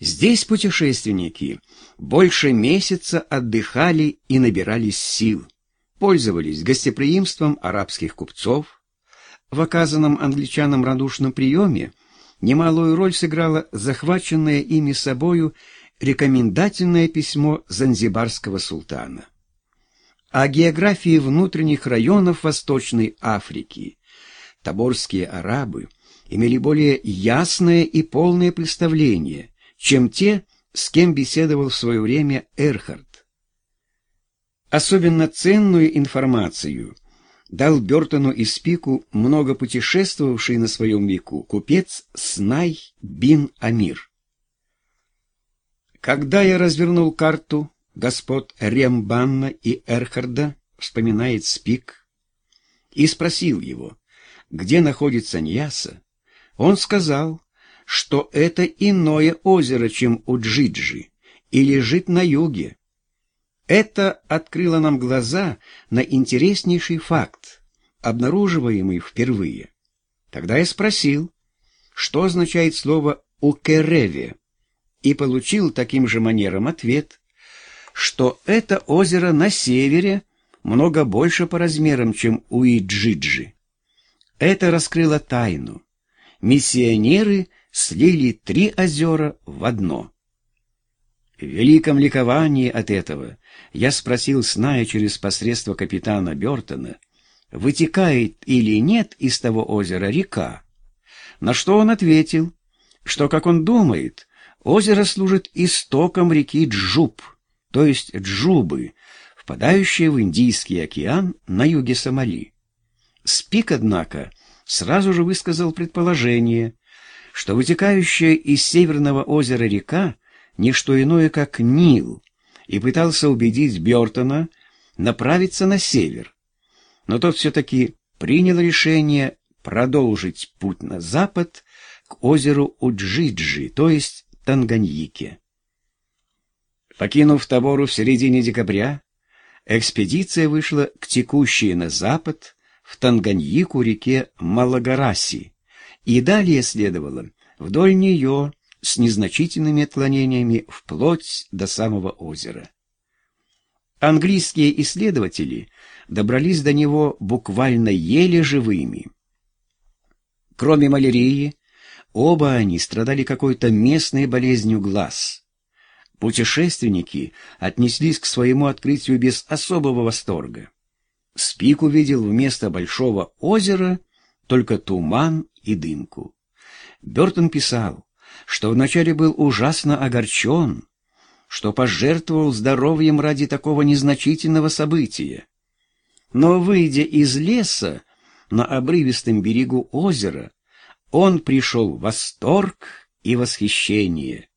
Здесь путешественники больше месяца отдыхали и набирались сил, пользовались гостеприимством арабских купцов. В оказанном англичанам радушном приеме немалую роль сыграло захваченное ими собою рекомендательное письмо занзибарского султана. О географии внутренних районов Восточной Африки таборские арабы имели более ясное и полное представление, чем те, с кем беседовал в свое время Эрхард. Особенно ценную информацию дал Бертону и Спику много путешествовавший на своем веку купец Снай бин Амир. Когда я развернул карту господ Рембанна и Эрхарда, вспоминает Спик, и спросил его, где находится Ньяса, он сказал, что это иное озеро, чем у Джиджи, и лежит на юге. Это открыло нам глаза на интереснейший факт, обнаруживаемый впервые. Тогда я спросил, что означает слово «укереве», и получил таким же манером ответ, что это озеро на севере много больше по размерам, чем у Иджиджи. Это раскрыло тайну. Миссионеры слили три озера в одно. В великом ликовании от этого я спросил, зная через посредство капитана Бертона, вытекает или нет из того озера река, на что он ответил, что, как он думает, Озеро служит истоком реки Джуб, то есть Джубы, впадающей в Индийский океан на юге Сомали. Спик, однако, сразу же высказал предположение, что вытекающая из Северного озера река не что иное, как Нил, и пытался убедить Бертона направиться на север. Но тот все-таки принял решение продолжить путь на запад к озеру Уджиджи, то есть Танганьике. Покинув Табору в середине декабря, экспедиция вышла к текущей на запад в Танганьику реке Малагараси и далее следовала вдоль нее с незначительными отклонениями вплоть до самого озера. Английские исследователи добрались до него буквально еле живыми. Кроме малярии, Оба они страдали какой-то местной болезнью глаз. Путешественники отнеслись к своему открытию без особого восторга. Спик увидел вместо большого озера только туман и дымку. Бертон писал, что вначале был ужасно огорчен, что пожертвовал здоровьем ради такого незначительного события. Но, выйдя из леса на обрывистом берегу озера, он пришел в восторг и восхищение.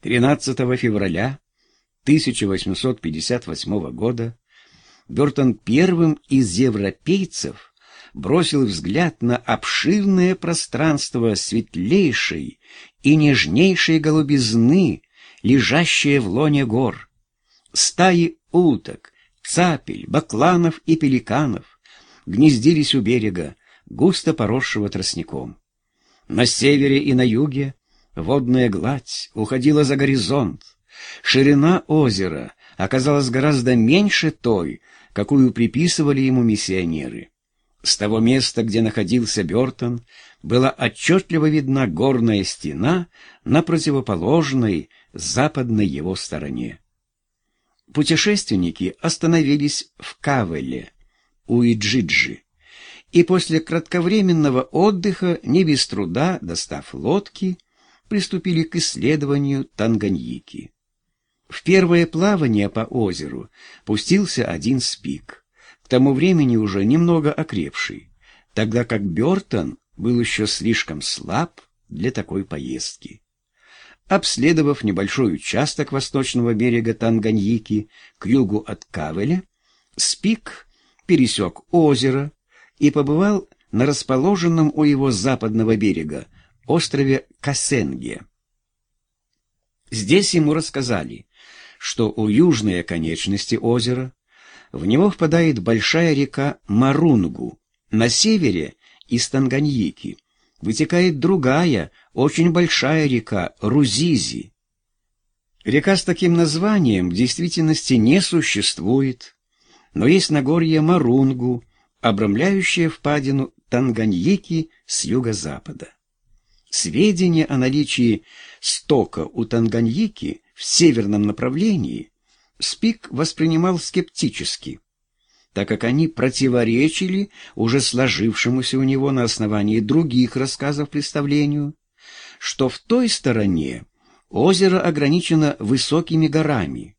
13 февраля 1858 года Бертон первым из европейцев бросил взгляд на обширное пространство светлейшей и нежнейшей голубизны, лежащее в лоне гор. Стаи уток, цапель, бакланов и пеликанов гнездились у берега, густо поросшего тростником. На севере и на юге водная гладь уходила за горизонт. Ширина озера оказалась гораздо меньше той, какую приписывали ему миссионеры. С того места, где находился Бертон, была отчетливо видна горная стена на противоположной западной его стороне. Путешественники остановились в Кавеле, у Иджиджи и после кратковременного отдыха, не без труда достав лодки, приступили к исследованию Танганьики. В первое плавание по озеру пустился один спик, к тому времени уже немного окрепший, тогда как Бертон был еще слишком слаб для такой поездки. Обследовав небольшой участок восточного берега Танганьики к югу от Кавеля, Спик пересек озеро, и побывал на расположенном у его западного берега острове Касенге. Здесь ему рассказали, что у южной оконечности озера в него впадает большая река Марунгу, на севере из Танганьики вытекает другая, очень большая река Рузизи. Река с таким названием в действительности не существует, но есть Нагорье Марунгу, обрамляющее впадину Танганьики с юго-запада. Сведения о наличии стока у Танганьики в северном направлении Спик воспринимал скептически, так как они противоречили уже сложившемуся у него на основании других рассказов представлению, что в той стороне озеро ограничено высокими горами.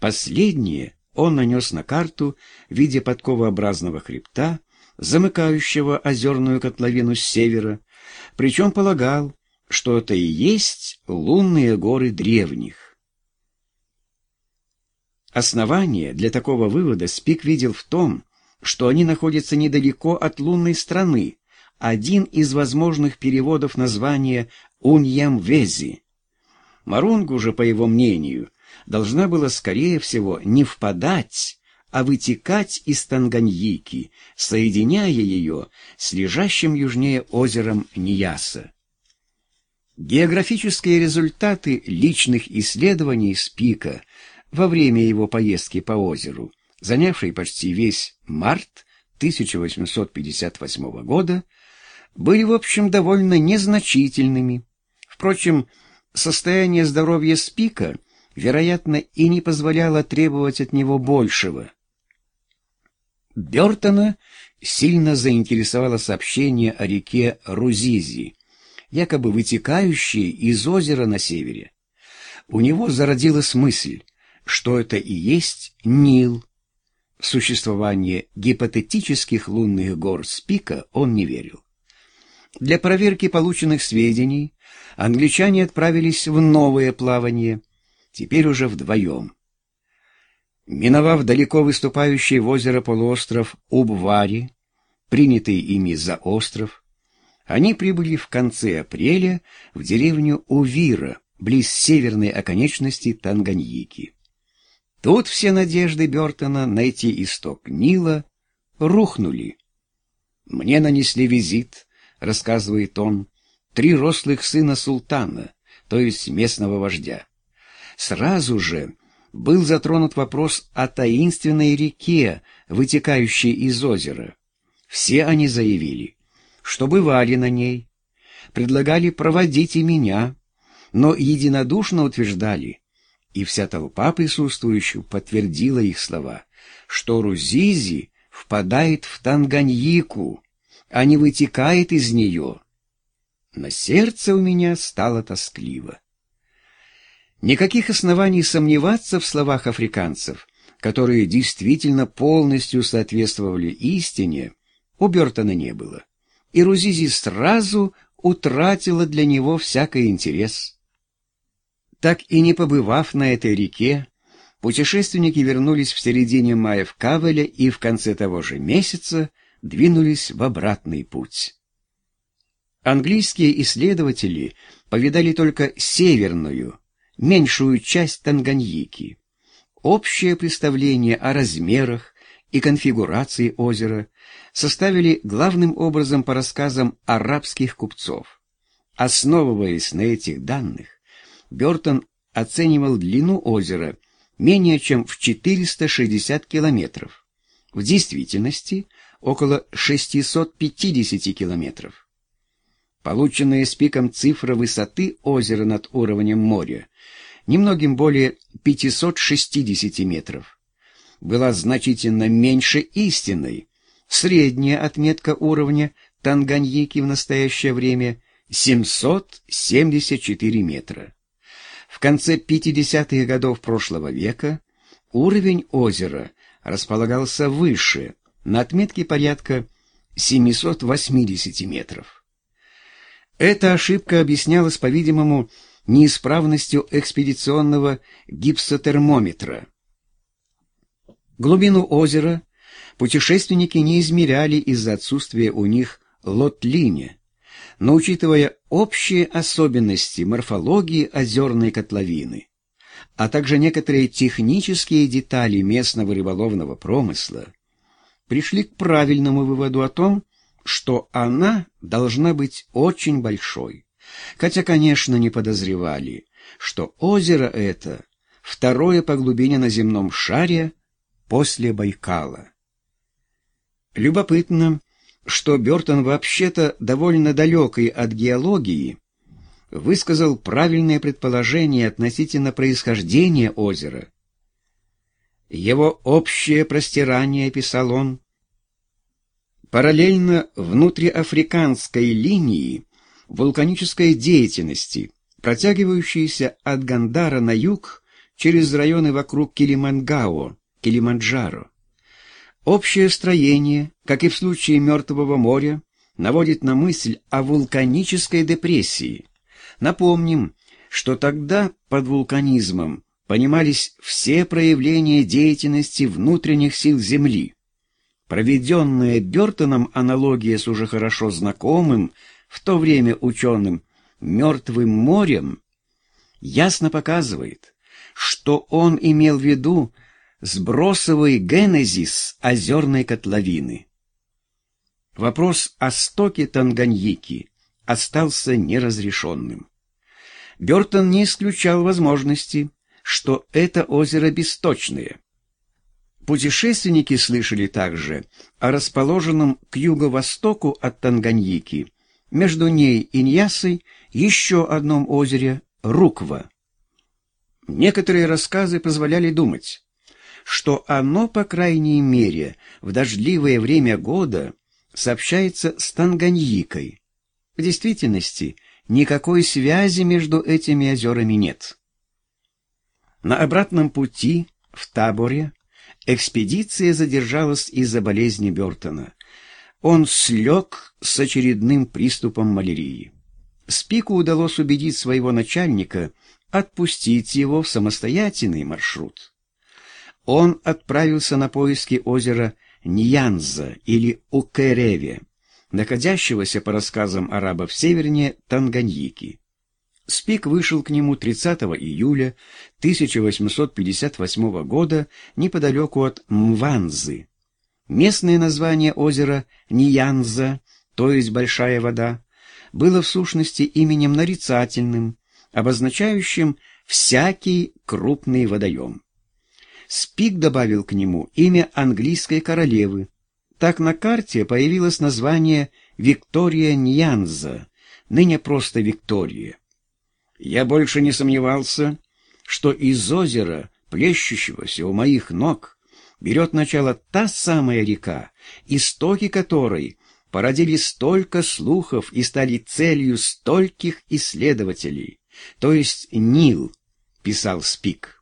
Последнее он нанес на карту в виде подковообразного хребта, замыкающего озерную котловину с севера, причем полагал, что это и есть лунные горы древних. Основание для такого вывода Спик видел в том, что они находятся недалеко от лунной страны, один из возможных переводов названия Уньям-Вези. Марунгу же, по его мнению, должна была, скорее всего, не впадать, а вытекать из Танганьики, соединяя ее с лежащим южнее озером Нияса. Географические результаты личных исследований Спика во время его поездки по озеру, занявшей почти весь март 1858 года, были, в общем, довольно незначительными. Впрочем, состояние здоровья Спика, вероятно, и не позволяло требовать от него большего. Бертона сильно заинтересовало сообщение о реке Рузизи, якобы вытекающей из озера на севере. У него зародилась мысль, что это и есть Нил. В существование гипотетических лунных гор Спика он не верил. Для проверки полученных сведений англичане отправились в новое плавание, теперь уже вдвоем. Миновав далеко выступающий в озеро полуостров Убвари, принятый ими за остров, они прибыли в конце апреля в деревню Увира, близ северной оконечности Танганьики. Тут все надежды Бертона найти исток Нила рухнули. Мне нанесли визит — рассказывает он, — три рослых сына султана, то есть местного вождя. Сразу же был затронут вопрос о таинственной реке, вытекающей из озера. Все они заявили, что бывали на ней, предлагали проводить и меня, но единодушно утверждали, и вся толпа присутствующих подтвердила их слова, что Рузизи впадает в Танганьику, а не вытекает из нее. На сердце у меня стало тоскливо. Никаких оснований сомневаться в словах африканцев, которые действительно полностью соответствовали истине, у Бертона не было. И Рузизи сразу утратила для него всякий интерес. Так и не побывав на этой реке, путешественники вернулись в середине мая в Кавеле и в конце того же месяца двинулись в обратный путь. Английские исследователи повидали только северную, меньшую часть Танганьики. Общее представление о размерах и конфигурации озера составили главным образом по рассказам арабских купцов. Основываясь на этих данных, Бертон оценивал длину озера менее чем в 460 километров. В действительности около 650 километров. Полученная с пиком цифра высоты озера над уровнем моря, немногим более 560 метров, была значительно меньше истинной. Средняя отметка уровня Танганьики в настоящее время 774 метра. В конце 50-х годов прошлого века уровень озера располагался выше, на отметке порядка 780 метров. Эта ошибка объяснялась, по-видимому, неисправностью экспедиционного гипсотермометра. Глубину озера путешественники не измеряли из-за отсутствия у них лот-линия, но учитывая общие особенности морфологии озерной котловины, а также некоторые технические детали местного рыболовного промысла, пришли к правильному выводу о том, что она должна быть очень большой. хотя, конечно, не подозревали, что озеро это второе по глубине на земном шаре после Байкала. Любопытно, что Бертон вообще-то довольно далекий от геологии, высказал правильное предположение относительно происхождения озера. Его общее простирание, писал он, параллельно внутриафриканской линии вулканической деятельности, протягивающейся от Гандара на юг через районы вокруг Килимангао, Килиманджаро. Общее строение, как и в случае Мертвого моря, наводит на мысль о вулканической депрессии. Напомним, что тогда под вулканизмом понимались все проявления деятельности внутренних сил Земли. Проведенная Бертоном аналогия с уже хорошо знакомым в то время ученым «Мертвым морем» ясно показывает, что он имел в виду сбросовый генезис озерной котловины. Вопрос о стоке Танганьики остался неразрешенным. Бертон не исключал возможности, что это озеро бесточное. Путешественники слышали также о расположенном к юго-востоку от Танганьики, между ней и Ньясой, еще одном озере Руква. Некоторые рассказы позволяли думать, что оно, по крайней мере, в дождливое время года сообщается с Танганьикой. В действительности, никакой связи между этими озерами нет. На обратном пути, в таборе, экспедиция задержалась из-за болезни Бертона. Он слег с очередным приступом малярии. Спику удалось убедить своего начальника отпустить его в самостоятельный маршрут он отправился на поиски озера Ньянза или Укереве, находящегося, по рассказам арабов севернее Танганьики. Спик вышел к нему 30 июля 1858 года неподалеку от Мванзы. Местное название озера Ньянза, то есть «большая вода», было в сущности именем нарицательным, обозначающим всякий крупный водоем. Спик добавил к нему имя английской королевы. Так на карте появилось название Виктория Ньянза, ныне просто Виктория. Я больше не сомневался, что из озера, плещущегося у моих ног, берет начало та самая река, истоки которой породили столько слухов и стали целью стольких исследователей, то есть Нил, писал Спик.